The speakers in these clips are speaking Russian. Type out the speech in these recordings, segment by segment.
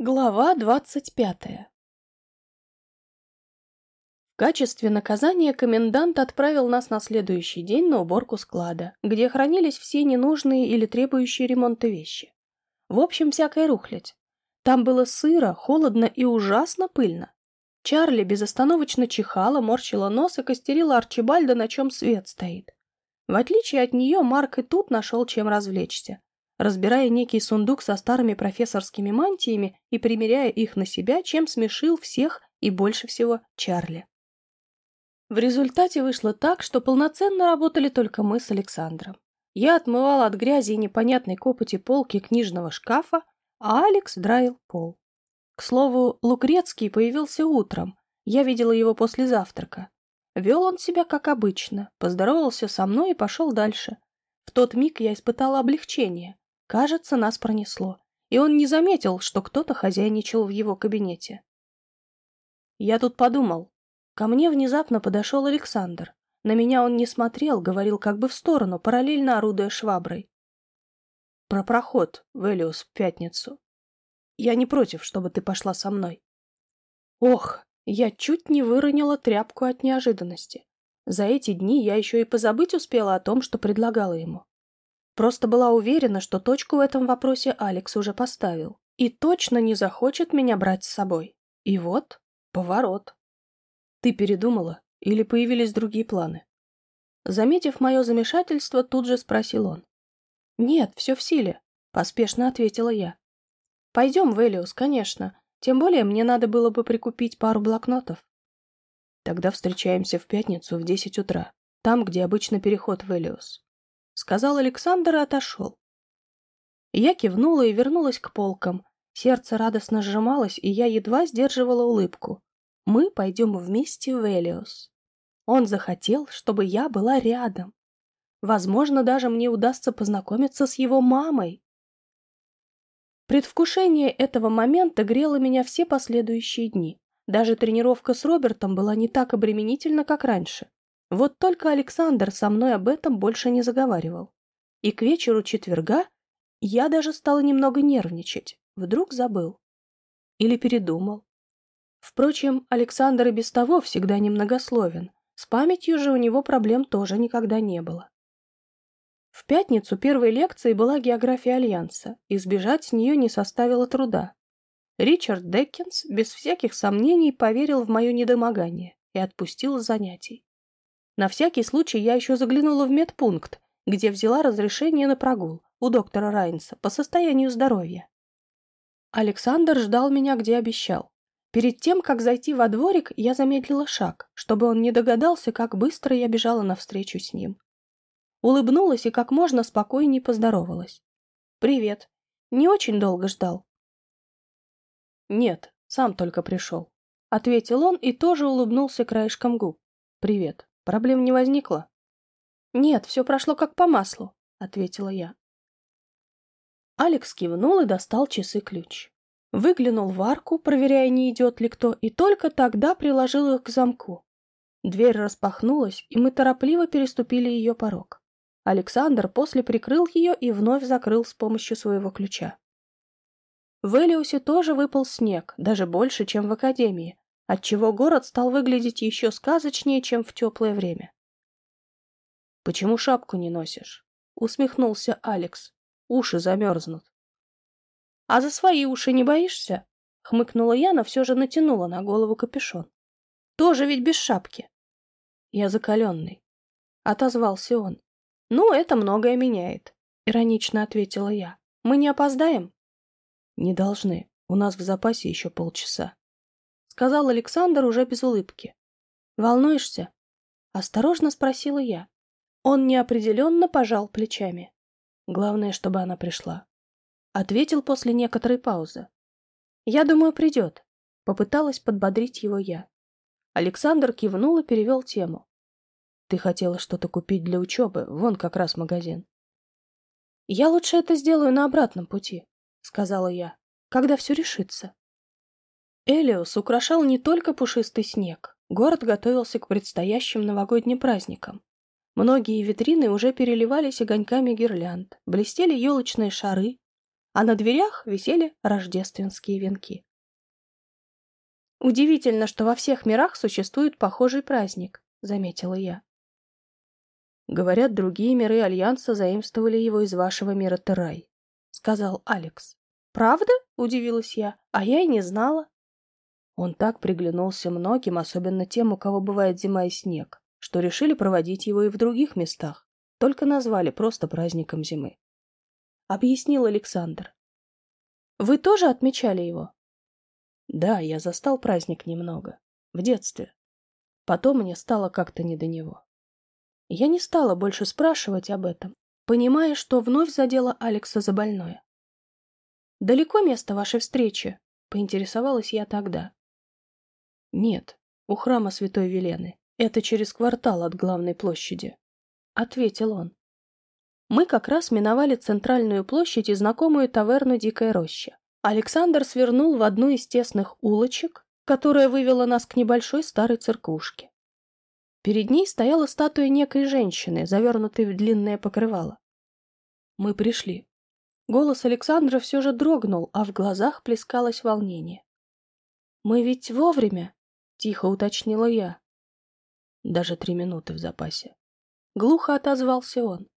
Глава двадцать пятая В качестве наказания комендант отправил нас на следующий день на уборку склада, где хранились все ненужные или требующие ремонта вещи. В общем, всякая рухлядь. Там было сыро, холодно и ужасно пыльно. Чарли безостановочно чихала, морщила нос и костерила Арчибальда, на чем свет стоит. В отличие от нее, Марк и тут нашел чем развлечься разбирая некий сундук со старыми профессорскими мантиями и примеряя их на себя, чем смешил всех и больше всего Чарли. В результате вышло так, что полноценно работали только мы с Александром. Я отмывала от грязи и непонятной копоти полки книжного шкафа, а Алекс драил пол. К слову, Лукрецкий появился утром. Я видела его после завтрака. Вел он себя как обычно, поздоровался со мной и пошел дальше. В тот миг я испытала облегчение. Кажется, нас пронесло, и он не заметил, что кто-то хозяйничал в его кабинете. Я тут подумал. Ко мне внезапно подошел Александр. На меня он не смотрел, говорил как бы в сторону, параллельно орудуя шваброй. Про проход в Элиус в пятницу. Я не против, чтобы ты пошла со мной. Ох, я чуть не выронила тряпку от неожиданности. За эти дни я еще и позабыть успела о том, что предлагала ему. Просто была уверена, что точку в этом вопросе Алекс уже поставил. И точно не захочет меня брать с собой. И вот поворот. Ты передумала или появились другие планы? Заметив мое замешательство, тут же спросил он. «Нет, все в силе», — поспешно ответила я. «Пойдем в Элиус, конечно. Тем более мне надо было бы прикупить пару блокнотов». «Тогда встречаемся в пятницу в десять утра, там, где обычно переход в Элиус сказал Александр и отошел. Я кивнула и вернулась к полкам. Сердце радостно сжималось, и я едва сдерживала улыбку. Мы пойдем вместе в Элиос. Он захотел, чтобы я была рядом. Возможно, даже мне удастся познакомиться с его мамой. Предвкушение этого момента грело меня все последующие дни. Даже тренировка с Робертом была не так обременительна, как раньше. Вот только Александр со мной об этом больше не заговаривал. И к вечеру четверга я даже стала немного нервничать. Вдруг забыл. Или передумал. Впрочем, Александр и без того всегда немногословен. С памятью же у него проблем тоже никогда не было. В пятницу первой лекции была география Альянса, и сбежать с нее не составило труда. Ричард Деккинс без всяких сомнений поверил в мое недомогание и отпустил с занятий. На всякий случай я еще заглянула в медпункт, где взяла разрешение на прогул у доктора Райнса по состоянию здоровья. Александр ждал меня, где обещал. Перед тем, как зайти во дворик, я замедлила шаг, чтобы он не догадался, как быстро я бежала навстречу с ним. Улыбнулась и как можно спокойнее поздоровалась. «Привет. Не очень долго ждал?» «Нет, сам только пришел», — ответил он и тоже улыбнулся краешком губ. «Привет». Проблем не возникло? Нет, все прошло как по маслу, ответила я. Алекс кивнул и достал часы-ключ. Выглянул в арку, проверяя, не идет ли кто, и только тогда приложил их к замку. Дверь распахнулась, и мы торопливо переступили ее порог. Александр после прикрыл ее и вновь закрыл с помощью своего ключа. В Элиусе тоже выпал снег, даже больше, чем в Академии, отчего город стал выглядеть еще сказочнее, чем в теплое время. «Почему шапку не носишь?» — усмехнулся Алекс. «Уши замерзнут». «А за свои уши не боишься?» — хмыкнула я, но все же натянула на голову капюшон. «Тоже ведь без шапки». «Я закаленный», — отозвался он. «Ну, это многое меняет», — иронично ответила я. «Мы не опоздаем?» «Не должны. У нас в запасе еще полчаса» сказал Александр уже без улыбки. «Волнуешься?» — осторожно спросила я. Он неопределенно пожал плечами. Главное, чтобы она пришла. Ответил после некоторой паузы. «Я думаю, придет», — попыталась подбодрить его я. Александр кивнул и перевел тему. «Ты хотела что-то купить для учебы, вон как раз магазин». «Я лучше это сделаю на обратном пути», — сказала я, — «когда все решится». Элиос украшал не только пушистый снег. Город готовился к предстоящим новогодним праздникам. Многие витрины уже переливались огоньками гирлянд, блестели елочные шары. а на дверях висели рождественские венки. «Удивительно, что во всех мирах существует похожий праздник», — заметила я. «Говорят, другие миры Альянса заимствовали его из вашего мира Террай», — сказал Алекс. «Правда?» — удивилась я. «А я и не знала». Он так приглянулся многим, особенно тем, у кого бывает зима и снег, что решили проводить его и в других местах, только назвали просто праздником зимы. Объяснил Александр. «Вы тоже отмечали его?» Да, я застал праздник немного. В детстве. Потом мне стало как-то не до него. Я не стала больше спрашивать об этом, понимая, что вновь задела Алекса за больное. «Далеко место вашей встречи?» — поинтересовалась я тогда. «Нет, у храма Святой Велены. Это через квартал от главной площади», — ответил он. Мы как раз миновали центральную площадь и знакомую таверну «Дикая роща». Александр свернул в одну из тесных улочек, которая вывела нас к небольшой старой церквушке. Перед ней стояла статуя некой женщины, завернутой в длинное покрывало. Мы пришли. Голос Александра все же дрогнул, а в глазах плескалось волнение. «Мы ведь вовремя?» Тихо уточнила я. Даже три минуты в запасе. Глухо отозвался он.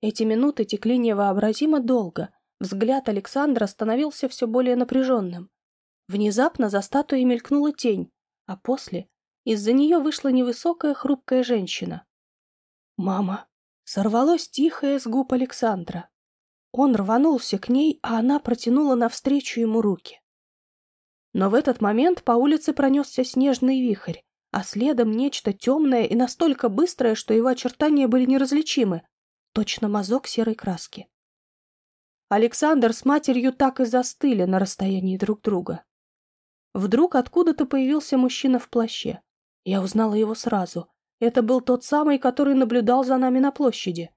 Эти минуты текли невообразимо долго. Взгляд Александра становился все более напряженным. Внезапно за статуей мелькнула тень, а после из-за нее вышла невысокая хрупкая женщина. «Мама!» Сорвалось тихое с губ Александра. Он рванулся к ней, а она протянула навстречу ему руки. Но в этот момент по улице пронесся снежный вихрь, а следом нечто темное и настолько быстрое, что его очертания были неразличимы, точно мазок серой краски. Александр с матерью так и застыли на расстоянии друг друга. Вдруг откуда-то появился мужчина в плаще. Я узнала его сразу. Это был тот самый, который наблюдал за нами на площади.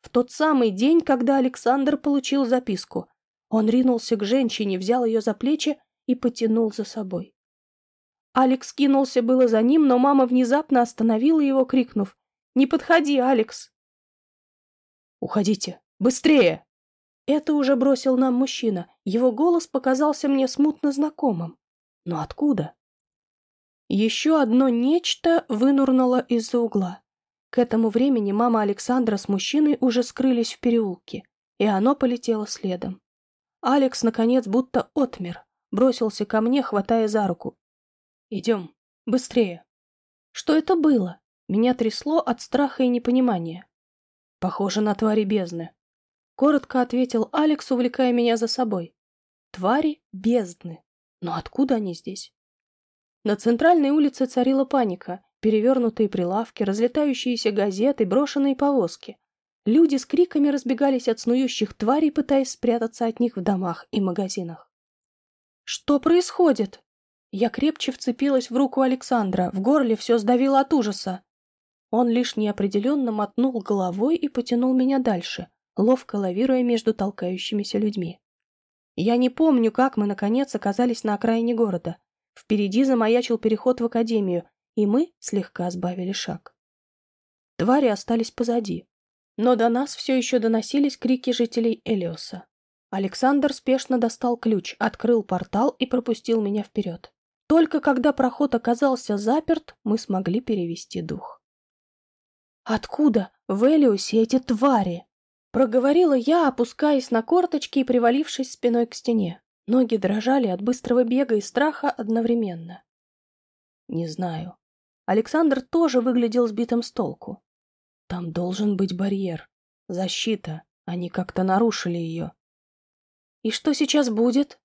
В тот самый день, когда Александр получил записку. Он ринулся к женщине, взял ее за плечи и потянул за собой. Алекс кинулся было за ним, но мама внезапно остановила его, крикнув «Не подходи, Алекс!» «Уходите! Быстрее!» Это уже бросил нам мужчина. Его голос показался мне смутно знакомым. Но откуда? Еще одно нечто вынурнуло из-за угла. К этому времени мама Александра с мужчиной уже скрылись в переулке, и оно полетело следом. Алекс, наконец, будто отмер бросился ко мне, хватая за руку. «Идем, быстрее!» Что это было? Меня трясло от страха и непонимания. «Похоже на твари бездны», — коротко ответил Алекс, увлекая меня за собой. «Твари бездны. Но откуда они здесь?» На центральной улице царила паника, перевернутые прилавки, разлетающиеся газеты, брошенные повозки. Люди с криками разбегались от снующих тварей, пытаясь спрятаться от них в домах и магазинах. «Что происходит?» Я крепче вцепилась в руку Александра, в горле все сдавило от ужаса. Он лишь неопределенно мотнул головой и потянул меня дальше, ловко лавируя между толкающимися людьми. Я не помню, как мы, наконец, оказались на окраине города. Впереди замаячил переход в академию, и мы слегка сбавили шаг. Твари остались позади, но до нас все еще доносились крики жителей Элиоса. Александр спешно достал ключ, открыл портал и пропустил меня вперед. Только когда проход оказался заперт, мы смогли перевести дух. «Откуда в Элиусе эти твари?» Проговорила я, опускаясь на корточки и привалившись спиной к стене. Ноги дрожали от быстрого бега и страха одновременно. «Не знаю». Александр тоже выглядел сбитым с толку. «Там должен быть барьер. Защита. Они как-то нарушили ее. И что сейчас будет?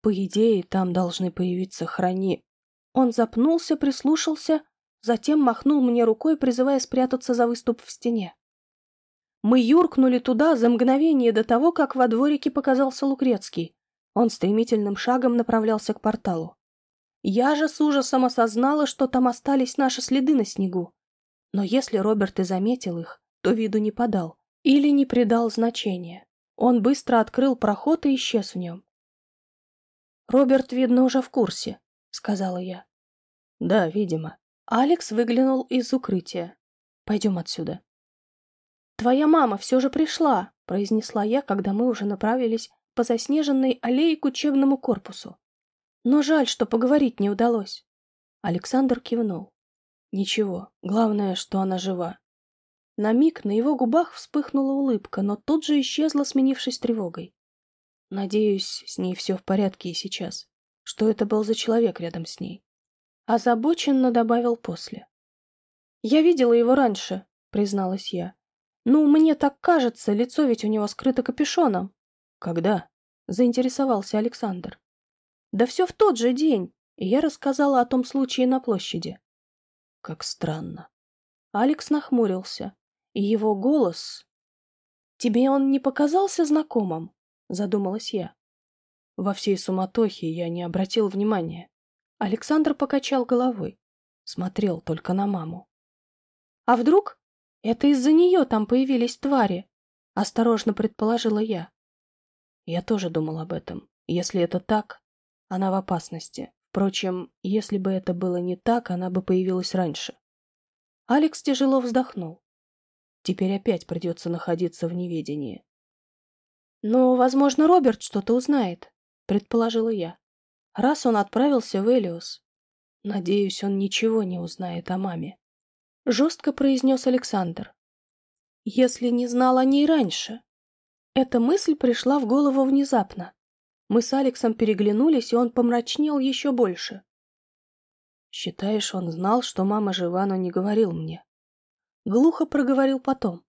По идее, там должны появиться храни... Он запнулся, прислушался, затем махнул мне рукой, призывая спрятаться за выступ в стене. Мы юркнули туда за мгновение до того, как во дворике показался Лукрецкий. Он стремительным шагом направлялся к порталу. Я же с ужасом осознала, что там остались наши следы на снегу. Но если Роберт и заметил их, то виду не подал или не придал значения. Он быстро открыл проход и исчез в нем. «Роберт, видно, уже в курсе», — сказала я. «Да, видимо». Алекс выглянул из укрытия. «Пойдем отсюда». «Твоя мама все же пришла», — произнесла я, когда мы уже направились по заснеженной аллее к учебному корпусу. Но жаль, что поговорить не удалось. Александр кивнул. Ничего, главное, что она жива. На миг на его губах вспыхнула улыбка, но тут же исчезла, сменившись тревогой. Надеюсь, с ней все в порядке и сейчас. Что это был за человек рядом с ней? Озабоченно добавил после. «Я видела его раньше», — призналась я. «Ну, мне так кажется, лицо ведь у него скрыто капюшоном». «Когда?» — заинтересовался Александр. «Да все в тот же день, и я рассказала о том случае на площади». «Как странно». Алекс нахмурился, его голос... «Тебе он не показался знакомым?» — задумалась я. Во всей суматохе я не обратил внимания. Александр покачал головой. Смотрел только на маму. «А вдруг это из-за нее там появились твари?» Осторожно предположила я. Я тоже думал об этом. Если это так, она в опасности. Впрочем, если бы это было не так, она бы появилась раньше. Алекс тяжело вздохнул. Теперь опять придется находиться в неведении. «Но, возможно, Роберт что-то узнает», — предположила я раз он отправился в Элиос. Надеюсь, он ничего не узнает о маме. Жестко произнес Александр. Если не знал о ней раньше. Эта мысль пришла в голову внезапно. Мы с Алексом переглянулись, и он помрачнел еще больше. Считаешь, он знал, что мама жива, но не говорил мне? Глухо проговорил потом.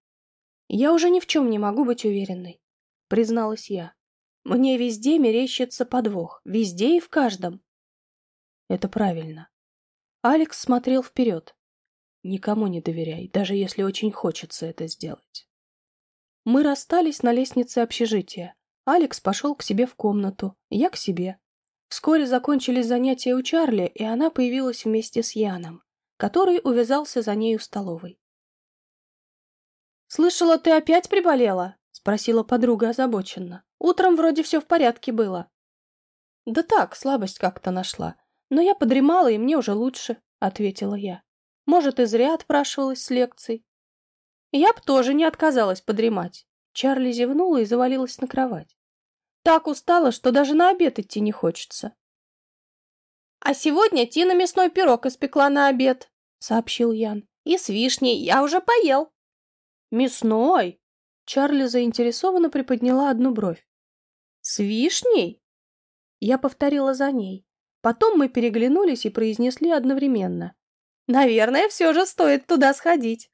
Я уже ни в чем не могу быть уверенной, призналась я. Мне везде мерещится подвох, везде и в каждом. Это правильно. Алекс смотрел вперед. Никому не доверяй, даже если очень хочется это сделать. Мы расстались на лестнице общежития. Алекс пошел к себе в комнату, я к себе. Вскоре закончились занятия у Чарли, и она появилась вместе с Яном, который увязался за ней в столовой. «Слышала, ты опять приболела?» — спросила подруга озабоченно. Утром вроде все в порядке было. Да так, слабость как-то нашла. Но я подремала, и мне уже лучше, ответила я. Может, и зря отпрашивалась с лекций. Я б тоже не отказалась подремать. Чарли зевнула и завалилась на кровать. Так устала, что даже на обед идти не хочется. А сегодня Тина мясной пирог испекла на обед, сообщил Ян. И с вишней я уже поел. Мясной? Чарли заинтересованно приподняла одну бровь. «С вишней?» Я повторила за ней. Потом мы переглянулись и произнесли одновременно. «Наверное, все же стоит туда сходить».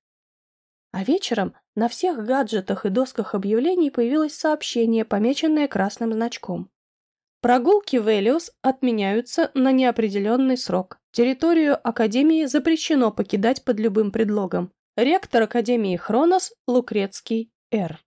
А вечером на всех гаджетах и досках объявлений появилось сообщение, помеченное красным значком. Прогулки в Элиос отменяются на неопределенный срок. Территорию Академии запрещено покидать под любым предлогом. Ректор Академии Хронос Лукрецкий Р.